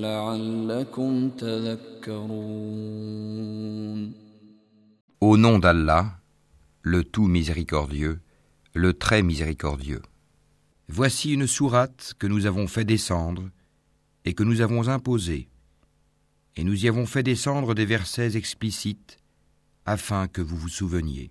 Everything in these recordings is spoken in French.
لعلكم تذكرون Au nom d'Allah, le tout miséricordieux, le très miséricordieux. Voici une sourate que nous avons fait descendre et que nous avons imposée, et nous y avons fait descendre des versets explicites afin que vous vous souveniez.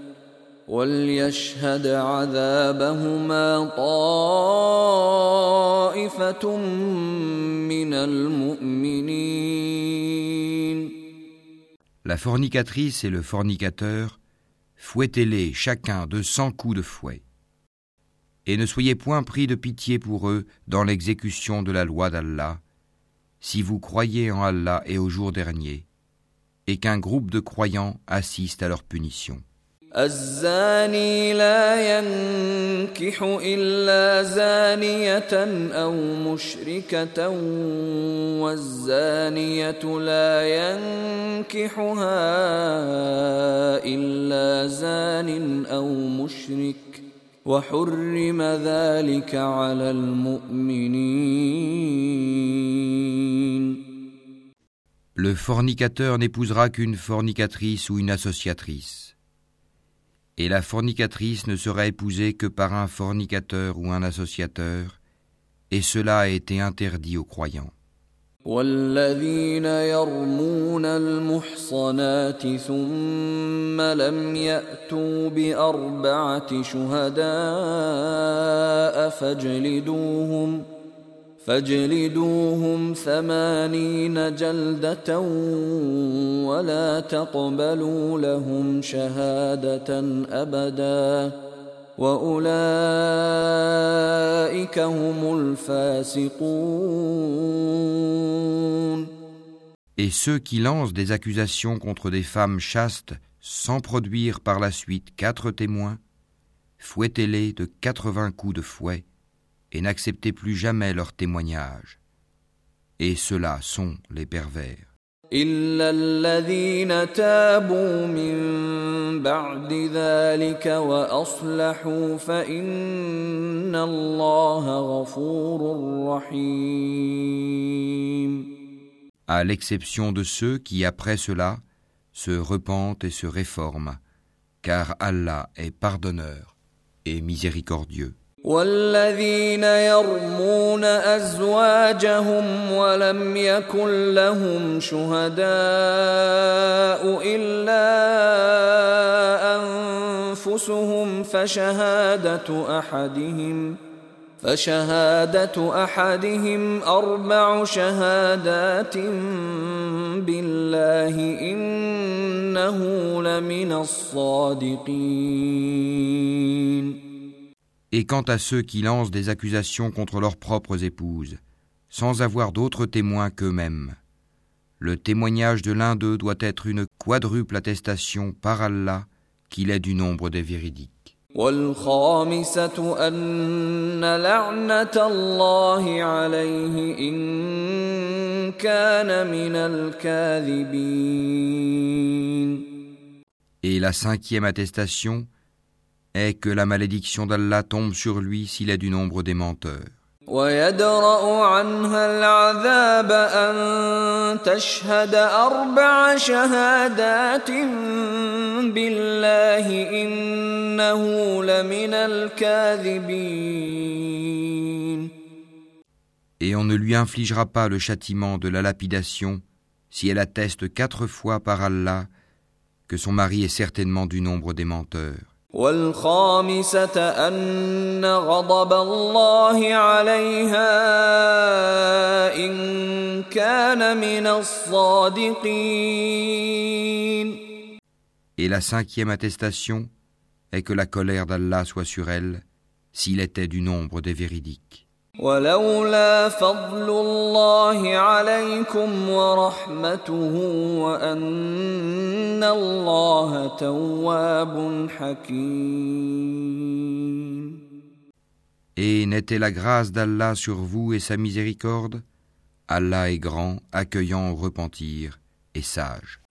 وليشهد عذابهما طائفة من المؤمنين La fornicatrice et le fornicateur, fouettez-les chacun de cent coups de fouet. Et ne soyez point pris de pitié pour eux dans l'exécution de la loi d'Allah, si vous croyez en Allah et au jour dernier, et qu'un groupe de croyants assiste à leur punition. الزاني لا ينكح إلا زانية أو مشركة والزانية لا ينكحها إلا زان أو مشرك وحرم ذلك على المؤمنين Le fornicateur n'épousera qu'une fornicatrice ou une associatrice. Et la fornicatrice ne sera épousée que par un fornicateur ou un associateur, et cela a été interdit aux croyants. والذين يرمون المحصنات ثم لم يأتوا بأربعة شهداء فاجلدوهم فاجلدوهم ثمانين جلدة ولا تقبلوا لهم شهادة أبدا وأولئك هم الفاسقون Et ceux qui lancent des accusations contre des femmes chastes sans produire par la suite quatre témoins, fouettez-les de quatre-vingts coups de fouet et n'acceptez plus jamais leur témoignage. Et ceux-là sont les pervers. إلا الذين تابوا من بعد ذلك وأصلحوا فإن الله غفور رحيم À l'exception de ceux qui, après cela, se repentent et se réforment, car Allah est pardonneur et miséricordieux. والذين يرمون أزواجهم ولم يكن لهم شهداء إلا أنفسهم فشهادة أحدهم فشهادة أحدهم أربع شهادات بالله إنه لمن الصادقين Et quant à ceux qui lancent des accusations contre leurs propres épouses, sans avoir d'autres témoins qu'eux-mêmes, le témoignage de l'un d'eux doit être une quadruple attestation par Allah qu'il est du nombre des véridiques. والخامسة أن لعنة الله عليه إن كان من الكاذبين Et la cinquième attestation est que la malédiction d'Allah tombe sur lui s'il est du nombre des menteurs. ويدرأ عنها العذاب أن تشهد أربع شهادات بالله إنه لمن الكاذبين Et on ne lui infligera pas le châtiment de la lapidation si elle atteste quatre fois par Allah que son mari est certainement du nombre des menteurs. والخامسة أن غضب الله عليها إن كان من الصادقين Et la cinquième attestation est que la colère d'Allah soit sur elle s'il était du nombre des véridiques. ولولا فضل الله عليكم ورحمته وأن الله تواب حكيم Et n'était la grâce d'Allah sur vous et sa miséricorde Allah est grand, accueillant au repentir et sage.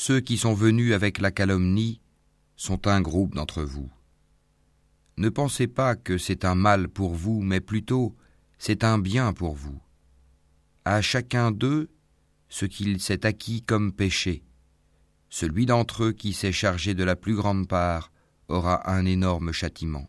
Ceux qui sont venus avec la calomnie sont un groupe d'entre vous. Ne pensez pas que c'est un mal pour vous, mais plutôt c'est un bien pour vous. À chacun d'eux ce qu'il s'est acquis comme péché. Celui d'entre eux qui s'est chargé de la plus grande part aura un énorme châtiment.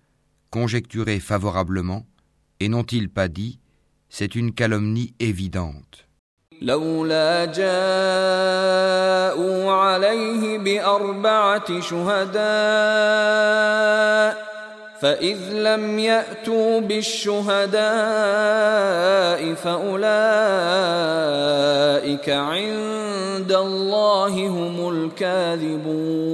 conjecturé favorablement et n'ont-ils pas dit c'est une calomnie évidente لولا جاءوا عليه بأربعة شهداء فإذ لم يأتوا بالشهداء فأولئك عند الله هم الكاذبون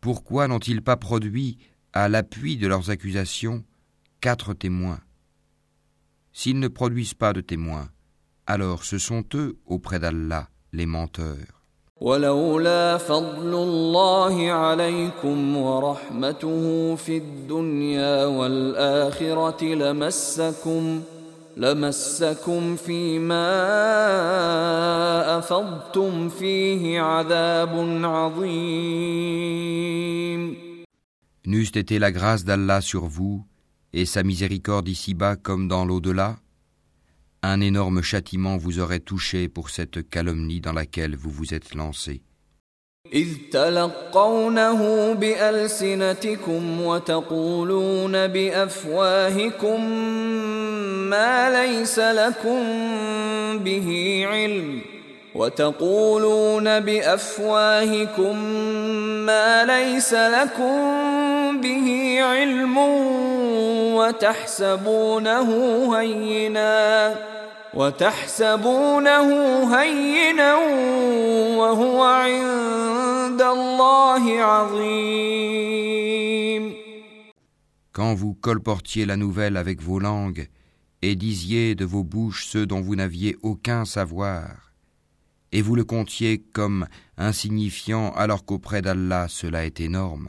Pourquoi n'ont-ils pas produit, à l'appui de leurs accusations, quatre témoins S'ils ne produisent pas de témoins, alors ce sont eux, auprès d'Allah, les menteurs. ولولا فضل الله عليكم ورحمته في الدنيا والآخرة لمسكم لمسكم فيما أفضتم فيه عذاب عظيم N'eût été la grâce d'Allah sur vous et sa miséricorde ici-bas comme dans l'au-delà, un énorme châtiment vous aurait touché pour cette calomnie dans laquelle vous vous êtes lancé. إذ تلقونه بألسنتكم وتقولون بأفواهكم ما ليس لكم به علم وتقولون بأفواهكم ما ليس لكم به علم وتحسبونه هينا وتحسبونه هينا وهو عند الله عظيم Quand vous colportiez la nouvelle avec vos langues et disiez de vos bouches ceux dont vous n'aviez aucun savoir, et vous le comptiez comme insignifiant alors qu'auprès d'Allah cela est énorme.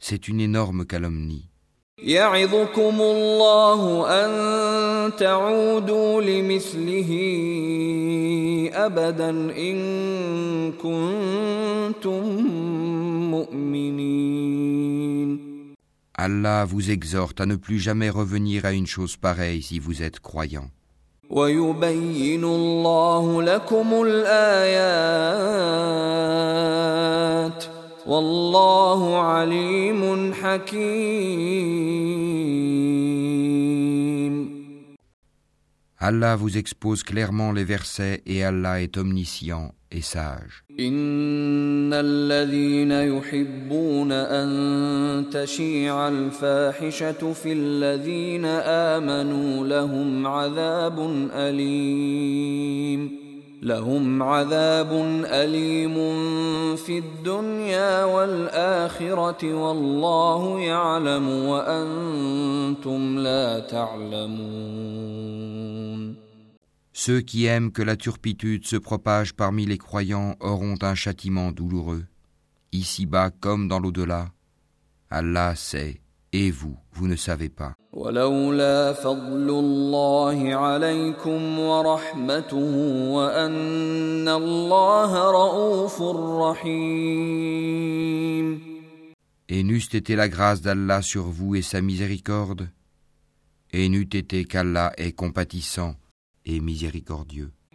C'est une énorme calomnie. يعظكم الله أن تعودوا لمثله أبدا إن كنتم مؤمنين Allah vous exhorte à ne plus jamais revenir à une chose pareille si vous êtes croyant. ويبين الله لكم الآيات والله عليم حكيم Allah vous expose clairement les versets et Allah est omniscient et sage. إن الذين يحبون أن تشيع الفاحشة في الذين آمنوا لهم عذاب أليم لهم عذاب أليم في الدنيا والآخرة والله يعلم وأنتم لا تعلمون Ceux qui aiment que la turpitude se propage parmi les croyants auront un châtiment douloureux, ici-bas comme dans l'au-delà. Allah sait, et vous, vous ne savez pas. ولولا فضل الله عليكم ورحمته وأن الله رؤوف رحيم Et n'eût été la grâce d'Allah sur vous et sa miséricorde, et n'eût été qu'Allah est compatissant et miséricordieux.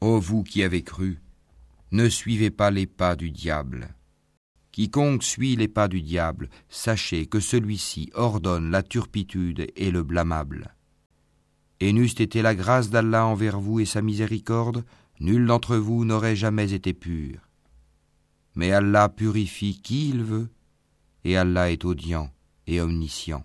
Ô vous qui avez cru, ne suivez pas les pas du diable. Quiconque suit les pas du diable, sachez que celui-ci ordonne la turpitude et le blâmable. Et n'eût été la grâce d'Allah envers vous et sa miséricorde, nul d'entre vous n'aurait jamais été pur. Mais Allah purifie qui il veut, et Allah est audient et omniscient.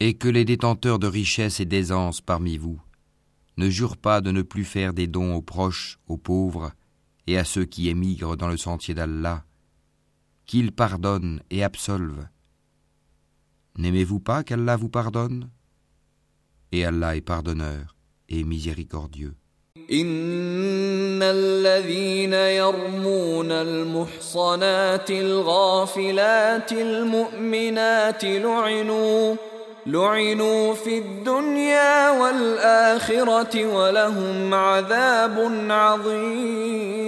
Et que les détenteurs de richesses et d'aisance parmi vous ne jurent pas de ne plus faire des dons aux proches, aux pauvres et à ceux qui émigrent dans le sentier d'Allah, qu'ils pardonnent et absolvent. N'aimez-vous pas qu'Allah vous pardonne? Et Allah est pardonneur et miséricordieux. ان الذين يرمون المحصنات الغافلات المؤمنات لعنوا لعنوا في الدنيا والاخره ولهم عذاب عظيم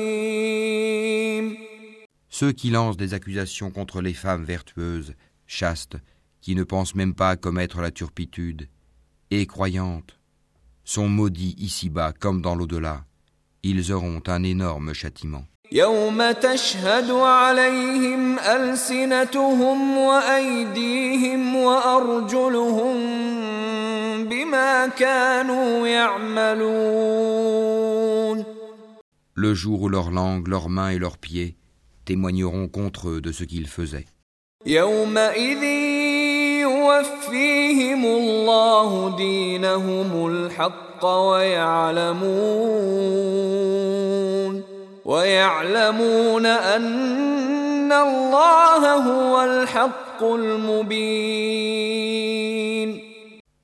Ceux qui lancent des accusations contre les femmes vertueuses, chastes, qui ne pensent même pas à commettre la turpitude, et croyantes, sont maudits ici-bas comme dans l'au-delà. Ils auront un énorme châtiment. Le jour où leur langue, leurs mains et leurs pieds témoigneront contre eux de ce qu'ils faisaient.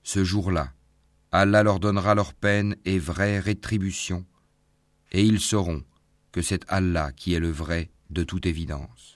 Ce jour-là, Allah leur donnera leur peine et vraie rétribution, et ils sauront que c'est Allah qui est le vrai de toute évidence.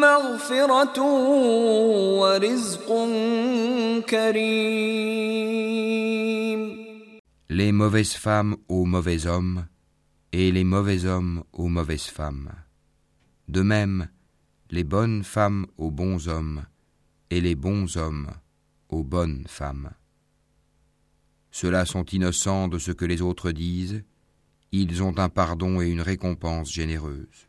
مغفره ورزق كريم les mauvaises femmes aux mauvais hommes, et les mauvais hommes aux mauvaises femmes. De même, les bonnes femmes aux bons hommes, et les bons hommes aux bonnes femmes. Ceux-là sont innocents de ce que les autres disent, ils ont un pardon et une récompense généreuse.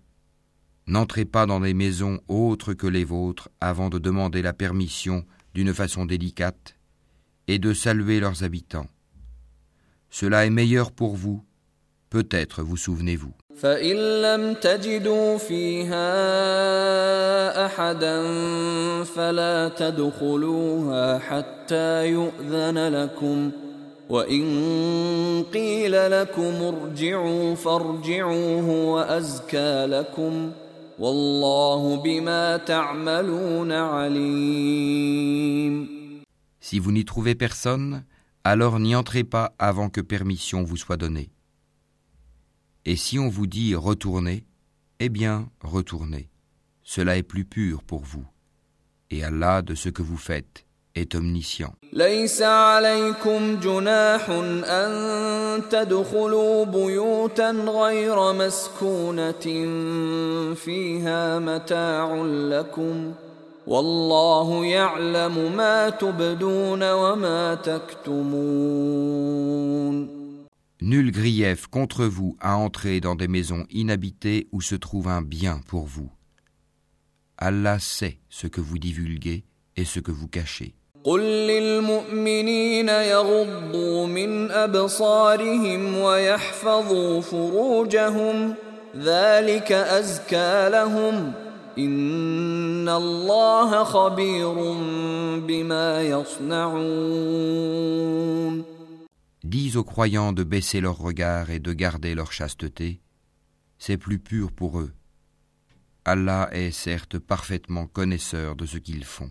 N'entrez pas dans des maisons autres que les vôtres avant de demander la permission d'une façon délicate et de saluer leurs habitants. Cela est meilleur pour vous, peut-être vous souvenez-vous. Si vous n'y trouvez personne, alors n'y entrez pas avant que permission vous soit donnée. Et si on vous dit retournez, eh bien retournez. Cela est plus pur pour vous. Et Allah de ce que vous faites est omniscient. ليس عليكم جناح أن تدخلوا بيوتا غير مسكونة فيها متاع لكم والله يعلم ما تبدون وما تكتمون Nul grief contre vous à entrer dans des maisons inhabitées où se trouve un bien pour vous. Allah sait ce que vous divulguez et ce que vous cachez. قل للمؤمنين يغضوا من أبصارهم ويحفظوا فروجهم ذلك أزكى لهم إن الله خبير بما يصنعون Dis aux croyants de baisser leur regard et de garder leur chasteté, c'est plus pur pour eux. Allah est certes parfaitement connaisseur de ce qu'ils font.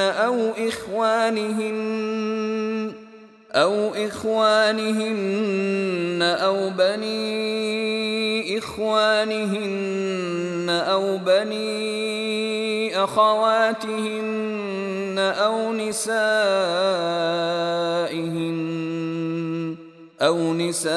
أو إخوانهن أو إخوانهن أو بني إخوانهن أو بني أخواتهن أو نسائهن أو نسائهن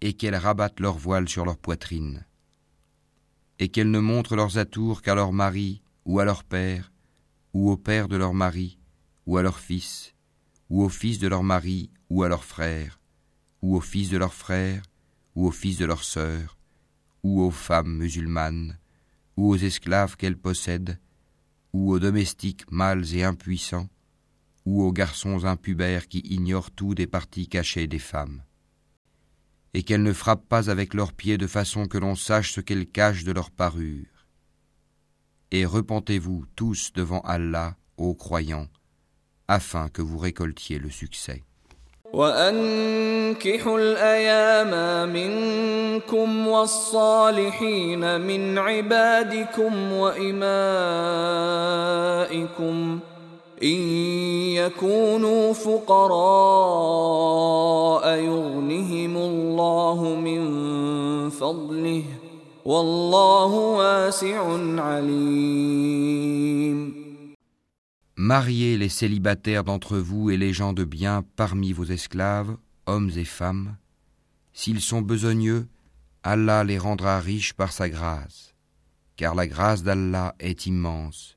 et qu'elles rabattent leur voile sur leur poitrine. Et qu'elles ne montrent leurs atours qu'à leur mari, ou à leur père, ou au père de leur mari, ou à leur fils, ou au fils de leur mari, ou à leur frère, ou au fils de leur frère, ou au fils de leur sœur, ou aux femmes musulmanes, ou aux esclaves qu'elles possèdent, ou aux domestiques mâles et impuissants, ou aux garçons impubères qui ignorent tout des parties cachées des femmes Et qu'elles ne frappent pas avec leurs pieds de façon que l'on sache ce qu'elles cachent de leur parure. Et repentez-vous tous devant Allah, ô croyants, afin que vous récoltiez le succès. وأنكحوا الأيام منكم والصالحين من عبادكم وإمائكم إن يكونوا فقراء يغنهم الله من فضله والله واسع عليم Mariez les célibataires d'entre vous et les gens de bien parmi vos esclaves, hommes et femmes. S'ils sont besogneux, Allah les rendra riches par sa grâce, car la grâce d'Allah est immense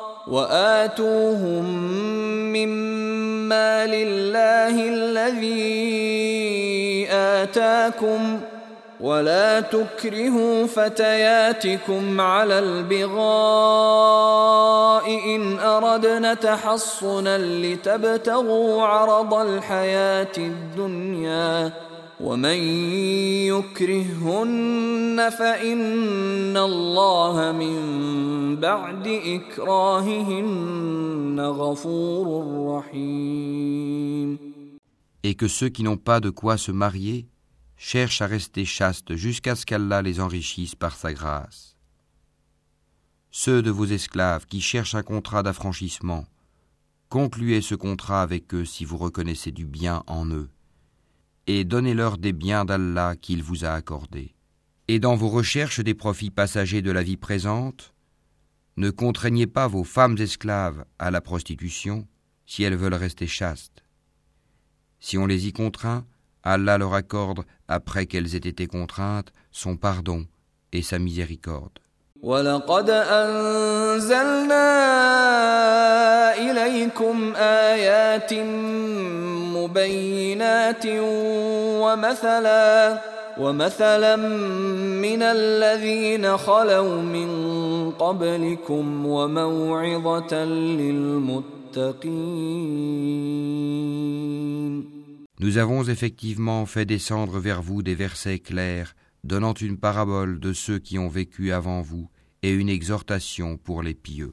وآتوهم مما لله الذي آتاكم ولا تكرهوا فتياتكم على البغاء إن أردنا تحصنا لتبتغوا عرض الحياة الدنيا ومن يكرهن فإن الله من بعد إكراههن غفور رحيم Et que ceux qui n'ont pas de quoi se marier cherchent à rester chastes jusqu'à ce qu'Allah les enrichisse par sa grâce. Ceux de vos esclaves qui cherchent un contrat d'affranchissement, concluez ce contrat avec eux si vous reconnaissez du bien en eux, et donnez-leur des biens d'Allah qu'il vous a accordés. Et dans vos recherches des profits passagers de la vie présente, ne contraignez pas vos femmes esclaves à la prostitution si elles veulent rester chastes. Si on les y contraint, Allah leur accorde, après qu'elles aient été contraintes, son pardon et sa miséricorde. ولقد أنزلنا إليكم آيات مبينات ومثلا ومثلا من الذين خلوا من قبلكم وموعظة للمتقين Nous avons effectivement fait descendre vers vous des versets clairs, donnant une parabole de ceux qui ont vécu avant vous et une exhortation pour les pieux.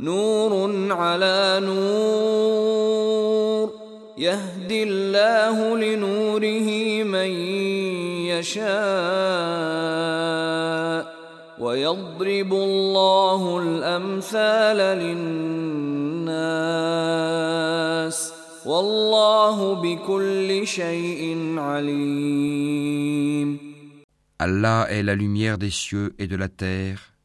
نور على نور. يهدي الله لنوره من يشاء. ويضرب الله الأمثال للناس. والله بكل شيء عليم. Allah est la lumière des cieux et de la terre.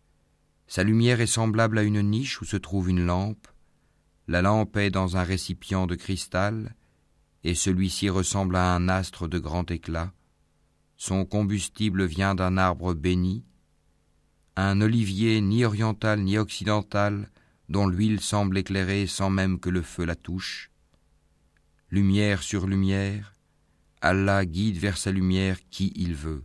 Sa lumière est semblable à une niche où se trouve une lampe. La lampe est dans un récipient de cristal, et celui-ci ressemble à un astre de grand éclat. Son combustible vient d'un arbre béni, un olivier ni oriental ni occidental, dont l'huile semble éclairer sans même que le feu la touche. Lumière sur lumière, Allah guide vers sa lumière qui il veut.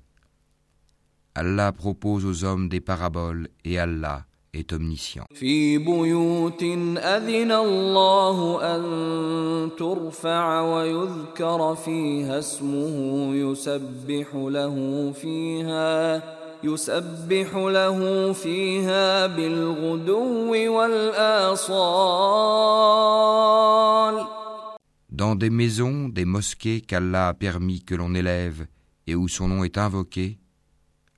Allah propose aux hommes des paraboles et Allah est omniscient. في بيوت أذن الله أن ترفع ويذكر فيها اسمه يسبح له فيها يسبح له فيها بالغدو والآصال Dans des maisons, des mosquées qu'Allah a permis que l'on élève et où son nom est invoqué,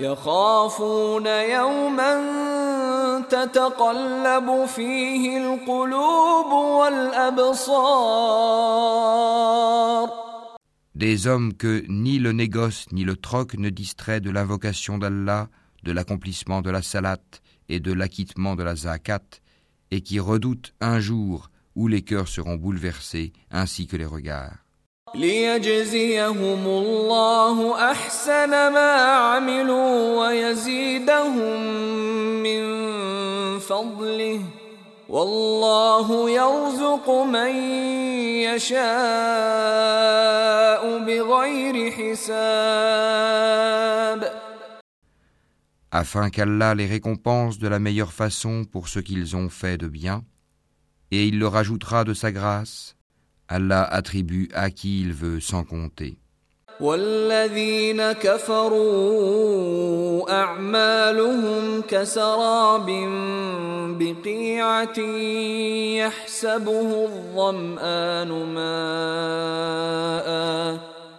يخافون يوما تتقلب فيه القلوب والأبصار Des hommes que ni le négoce ni le troc ne distrait de l'invocation d'Allah, de l'accomplissement de la salat et de l'acquittement de la zakat, et qui redoutent un jour où les cœurs seront bouleversés ainsi que les regards. ليجزيهم الله أحسن ما عملوا ويزيدهم من فضله والله يرزق من يشاء بغير حساب afin qu'Allah les récompense de la meilleure façon pour ce qu'ils ont fait de bien, et il leur ajoutera de sa grâce, Allah attribue à qui il veut sans compter. والذين كفروا أعمالهم كسراب بقيعة يحسبه الظمآن ماءً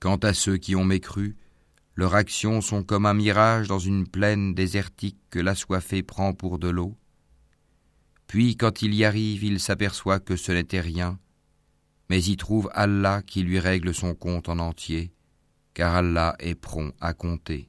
Quant à ceux qui ont mécru, leurs actions sont comme un mirage dans une plaine désertique que l'assoiffé prend pour de l'eau. Puis quand il y arrive, il s'aperçoit que ce n'était rien, mais y trouve Allah qui lui règle son compte en entier, car Allah est prompt à compter.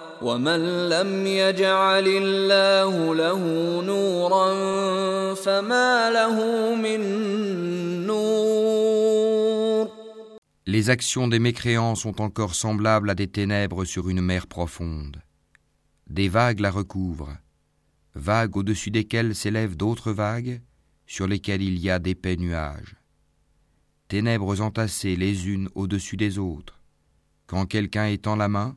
ومن لم يجعل الله له نورا فما له من نور Les actions des mécréants sont encore semblables à des ténèbres sur une mer profonde. Des vagues la recouvrent, vagues au-dessus desquelles s'élèvent d'autres vagues, sur lesquelles il y a d'épais nuages. Ténèbres entassées les unes au-dessus des autres. Quand quelqu'un étend la main,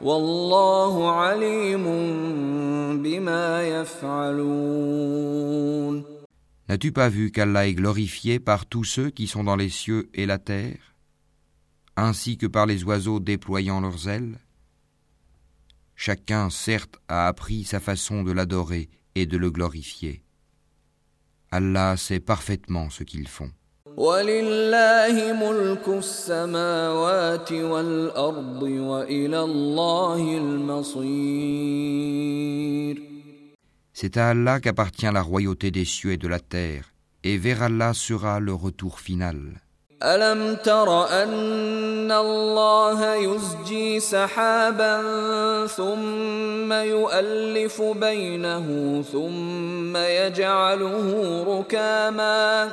Wallahu alimun. N'as-tu pas vu qu'Allah est glorifié par tous ceux qui sont dans les cieux et la terre, ainsi que par les oiseaux déployant leurs ailes? Chacun, certes, a appris sa façon de l'adorer et de le glorifier. Allah sait parfaitement ce qu'ils font. C'est à Allah qu'appartient la royauté des cieux et de la terre, et vers Allah sera le retour final. ألم تر أن الله يزجي سحابا ثم يؤلف بينه ثم يجعله ركاما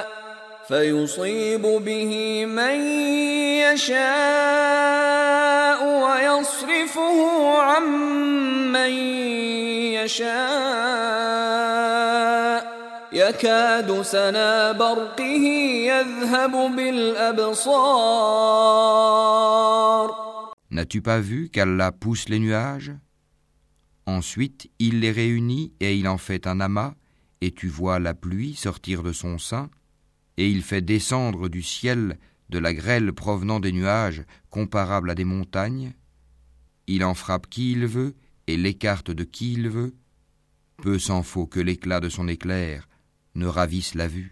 فيصيب به من يشاء ويصرفه عن من يشاء N'as-tu pas vu qu'Allah pousse les nuages Ensuite, il les réunit et il en fait un amas, et tu vois la pluie sortir de son sein, et il fait descendre du ciel de la grêle provenant des nuages comparable à des montagnes. Il en frappe qui il veut et l'écarte de qui il veut. Peu s'en faut que l'éclat de son éclair ne ravissent la vue.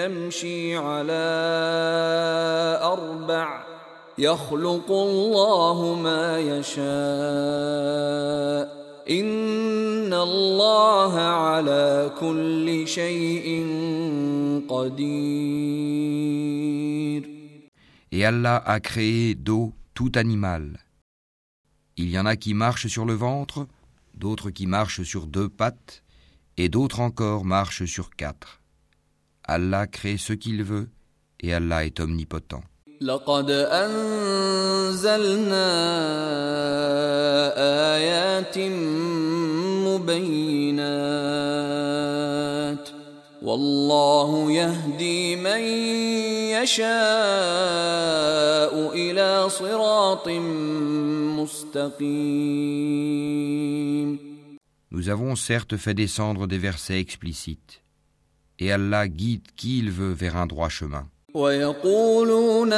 يمشي على أربع يخلق الله ما يشاء إن الله على كل شيء قدير Et Allah a créé d'eau tout animal. Il y en a qui marchent sur le ventre, d'autres qui marchent sur deux pattes, et d'autres encore marchent sur quatre. Allah crée ce qu'il veut, et Allah est omnipotent. لقد أنزلنا آيات مبينات والله يهدي من يشاء إلى صراط مستقيم Nous avons certes fait descendre des versets explicites, et Allah guide qui il veut vers un droit chemin. ويقولون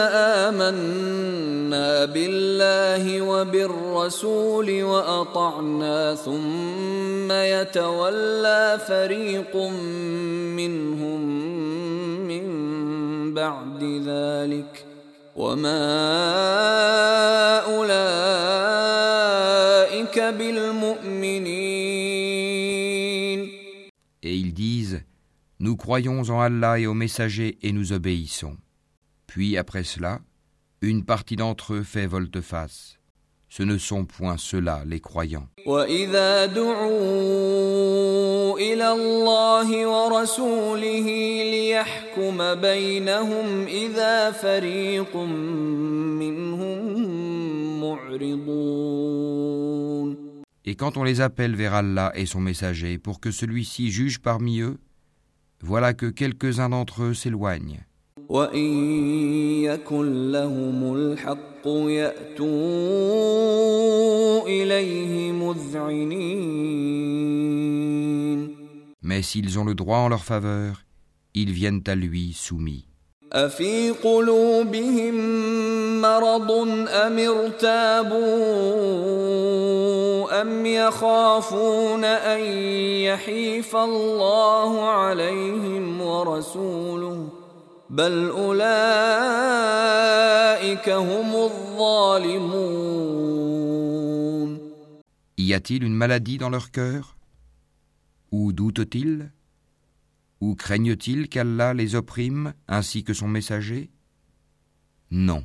آمنا بالله وبالرسول وأطعنا ثم يتولى فريق منهم من بعد ذلك وما أولئك بالمؤمنين Nous croyons en Allah et aux messagers et nous obéissons. Puis après cela, une partie d'entre eux fait volte-face. Ce ne sont point ceux-là les croyants. Et quand on les appelle vers Allah et son messager pour que celui-ci juge parmi eux, voilà que quelques-uns d'entre eux s'éloignent. Mais s'ils ont le droit en leur faveur, ils viennent à lui soumis. أفي قلوبهم مرض أم ارتابوا أم يخافون أن يحيف الله عليهم ورسوله بل أولئك هم الظالمون. Y a-t-il une maladie dans leur cœur? Ou doutent-ils? Ou craignent-ils qu'Allah les opprime ainsi que son messager Non,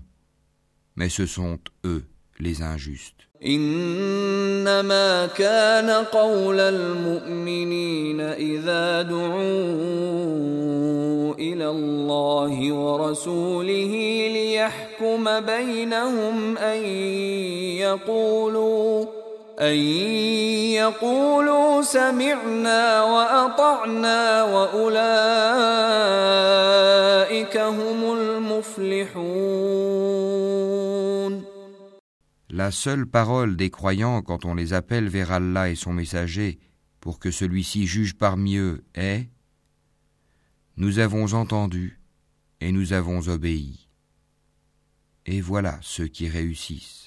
mais ce sont eux les injustes. إنما كان قول المؤمنين إذا دعوا إلى الله ورسوله ليحكم بينهم أن يقولوا أن يقولوا سمعنا وأطعنا وأولئك هم المفلحون La seule parole des croyants quand on les appelle vers Allah et son messager pour que celui-ci juge parmi eux est Nous avons entendu et nous avons obéi. Et voilà ceux qui réussissent.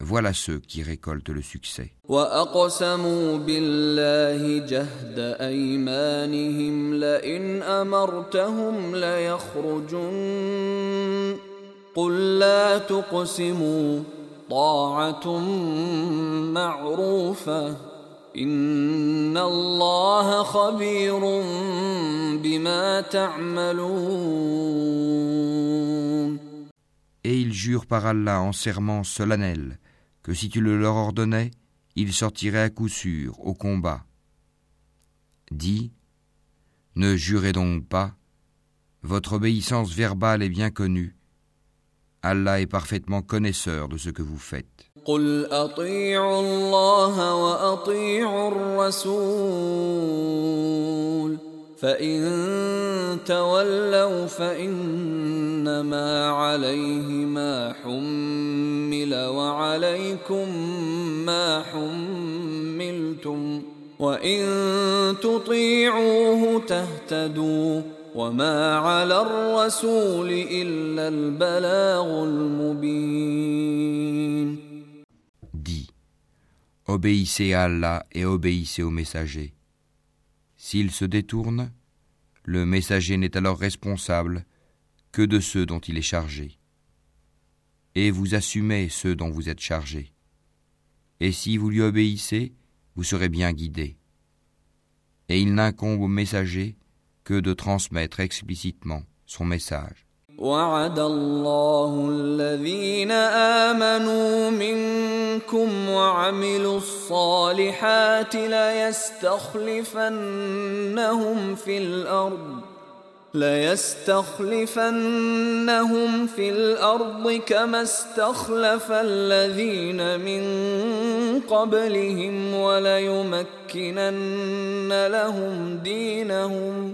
voilà ceux qui récoltent le succès. وأقسموا بالله جهد أيمانهم لئن أمرتهم ليخرجن قل لا تقسموا طاعة معروفة إن الله خبير بما تعملون Et ils jurent par Allah en serment solennel que si tu le leur ordonnais, ils sortiraient à coup sûr au combat. Dis, ne jurez donc pas, votre obéissance verbale est bien connue, Allah est parfaitement connaisseur de ce que vous faites. قل اطيعوا الله واطيعوا الرسول فان تولوا فانما عليه ما حمل وعليكم ما حملتم وان تطيعوه تهتدوا وما على الرسول الا البلاغ المبين Dis, obéissez à Allah et obéissez au messager. S'il se détourne, le messager n'est alors responsable que de ceux dont il est chargé. Et vous assumez ceux dont vous êtes chargé. Et si vous lui obéissez, vous serez bien guidés. Et il n'incombe au messager que de transmettre explicitement son message. وعد الله الذين آمنوا منكم وعملوا الصالحات ليستخلفنهم في الأرض ليستخلفنهم في الأرض كما استخلف الذين من قبلهم وليمكنن لهم دينهم.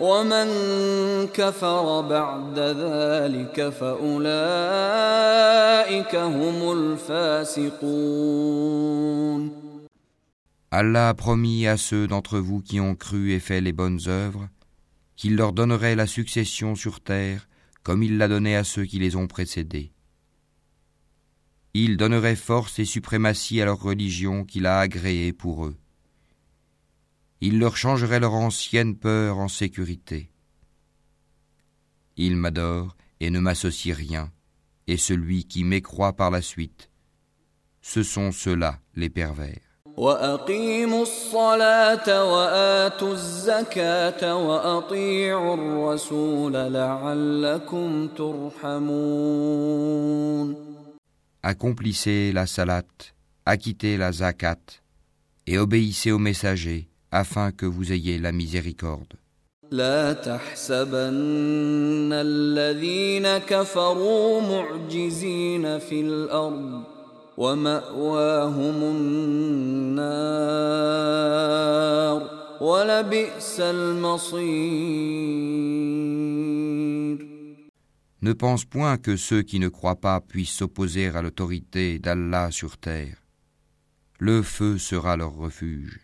ومن كفر بعد ذلك فأولئك هم الفاسقون Allah a promis à ceux d'entre vous qui ont cru et fait les bonnes œuvres qu'il leur donnerait la succession sur terre comme il l'a donné à ceux qui les ont précédés. Il donnerait force et suprématie à leur religion qu'il a agréée pour eux. il leur changerait leur ancienne peur en sécurité. Il m'adore et ne m'associe rien, et celui qui m'écroît par la suite, ce sont ceux-là les pervers. Accomplissez la salat, acquittez la zakat, et obéissez aux messagers, afin que vous ayez la miséricorde. لا تحسبن الذين كفروا معجزين في الأرض ومأواهم النار ولبئس المصير Ne pense point que ceux qui ne croient pas puissent s'opposer à l'autorité d'Allah sur terre. Le feu sera leur refuge.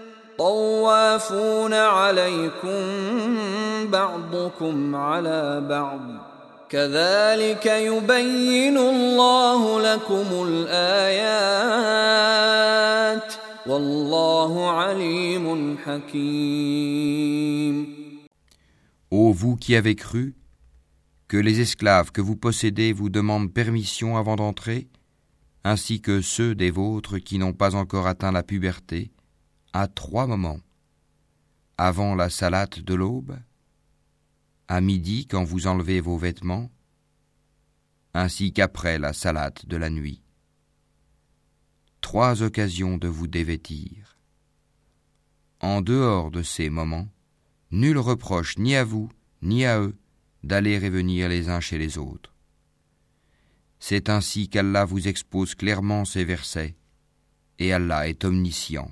طوافون عليكم بعضكم على بعض كذلك يبين الله لكم الآيات والله عليم حكيم Ô vous qui avez cru, que les esclaves que vous possédez vous demandent permission avant d'entrer, ainsi que ceux des vôtres qui n'ont pas encore atteint la puberté, à trois moments. Avant la salate de l'aube, à midi quand vous enlevez vos vêtements, ainsi qu'après la salate de la nuit. Trois occasions de vous dévêtir. En dehors de ces moments, nul reproche ni à vous ni à eux d'aller et venir les uns chez les autres. C'est ainsi qu'Allah vous expose clairement ces versets, et Allah est omniscient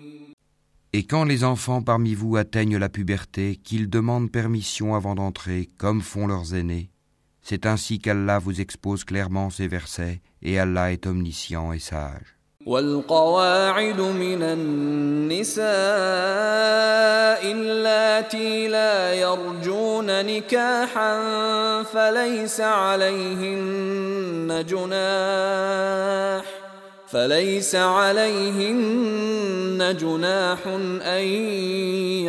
Et quand les enfants parmi vous atteignent la puberté, qu'ils demandent permission avant d'entrer, comme font leurs aînés, c'est ainsi qu'Allah vous expose clairement ces versets, et Allah est omniscient et sage. والقواعد من النساء اللاتي لا يرجون نكاحا فليس عليهن جناح فليس عليهن جناح أن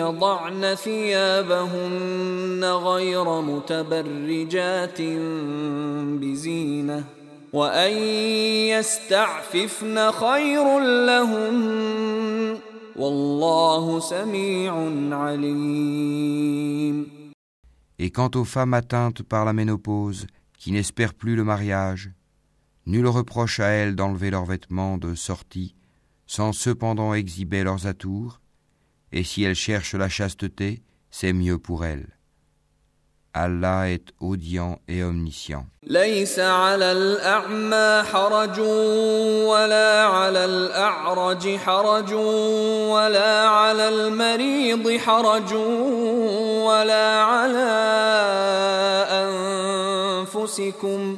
يضعن ثيابهن غير متبرجات بزينة وأن يستعففن خير لهن والله سميع عليم. Et quant aux femmes atteintes par la ménopause, qui n'espèrent plus le mariage, Nul reproche à elles d'enlever leurs vêtements de sortie, sans cependant exhiber leurs atours, et si elles cherchent la chasteté, c'est mieux pour elles. Allah est audient et omniscient. ليس على الأعمى حرج ولا على الأعرج حرج ولا على المريض حرج ولا على أنفسكم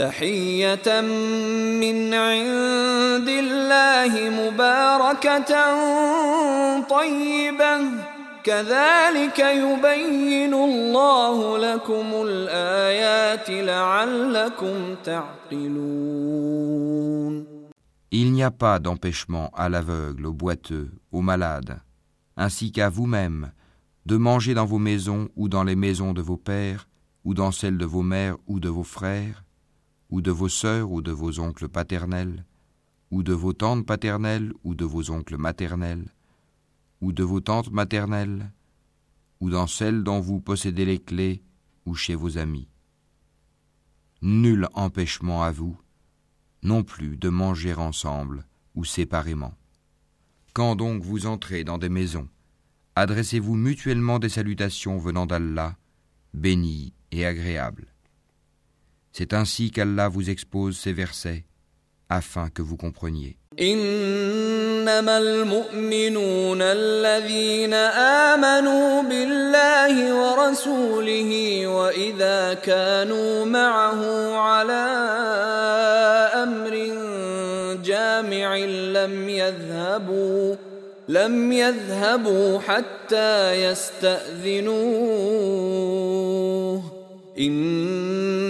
تحية من عند الله مباركة طيبة كذلك يبين الله لكم الآيات لعلكم تعقلون Il n'y a pas d'empêchement à l'aveugle, au boiteux, au malade, ainsi qu'à vous-même, de manger dans vos maisons ou dans les maisons de vos pères, ou dans celles de vos mères ou de vos frères, ou de vos sœurs ou de vos oncles paternels, ou de vos tantes paternelles ou de vos oncles maternels, ou de vos tantes maternelles, ou dans celles dont vous possédez les clés, ou chez vos amis. Nul empêchement à vous, non plus de manger ensemble ou séparément. Quand donc vous entrez dans des maisons, adressez-vous mutuellement des salutations venant d'Allah, bénies et agréables. C'est ainsi qu'Allah vous expose ces versets afin que vous compreniez. إنما المؤمنون الذين آمنوا بالله ورسوله وإذا كانوا معه على أمر جامع لم يذهبوا لم يذهبوا حتى يستأذنوه إن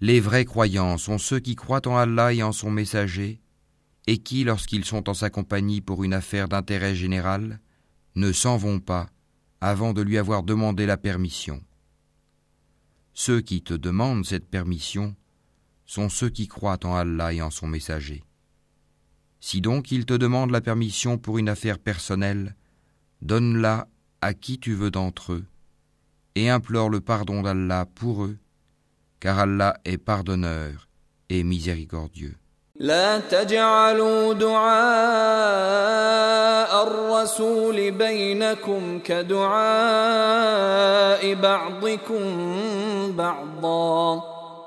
Les vrais croyants sont ceux qui croient en Allah et en son messager, et qui, lorsqu'ils sont en sa compagnie pour une affaire d'intérêt général, ne s'en vont pas avant de lui avoir demandé la permission. Ceux qui te demandent cette permission sont ceux qui croient en Allah et en son messager. Si donc ils te demandent la permission pour une affaire personnelle, donne-la à qui tu veux d'entre eux, et implore le pardon d'Allah pour eux, car Allah est pardonneur et miséricordieux. لا تجعلوا دعاء الرسول بينكم كدعاء بعضكم بعضا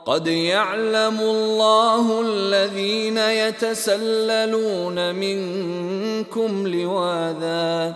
قد يعلم الله الذين يتسللون منكم لواذا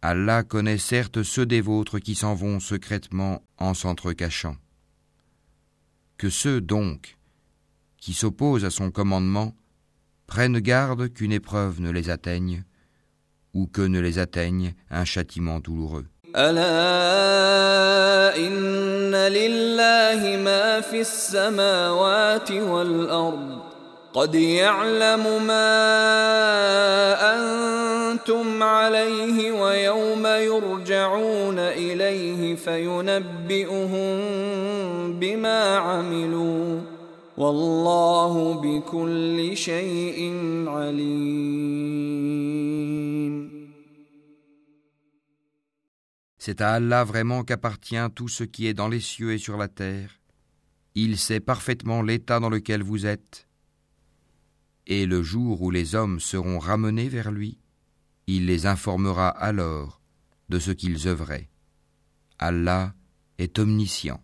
Allah connaît certes ceux des vôtres qui s'en vont secrètement en s'entrecachant. Que ceux donc qui s'opposent à son commandement prennent garde qu'une épreuve ne les atteigne ou que ne les atteigne un châtiment douloureux. قد يعلم ما أنتم عليه ويوم يرجعون إليه فينبئهم بما عملوا والله بكل شيء عليم C'est à Allah vraiment qu'appartient tout ce qui est dans les cieux et sur la terre, Il sait parfaitement l'état dans lequel vous êtes. et le jour où les hommes seront ramenés vers lui, il les informera alors de ce qu'ils œuvraient. Allah est omniscient.